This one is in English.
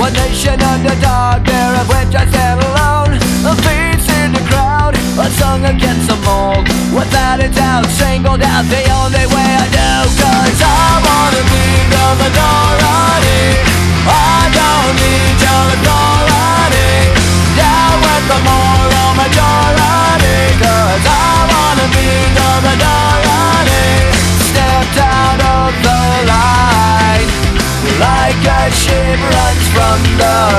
One nation under God, bear of which I stand alone. A face in the crowd, a song against the mold. Without a doubt, singled out, the only way I know. Cause I wanna be the majority. I don't need your authority. Down with the moral majority. Cause I wanna be the majority. Stepped out of the line like a ship wonder.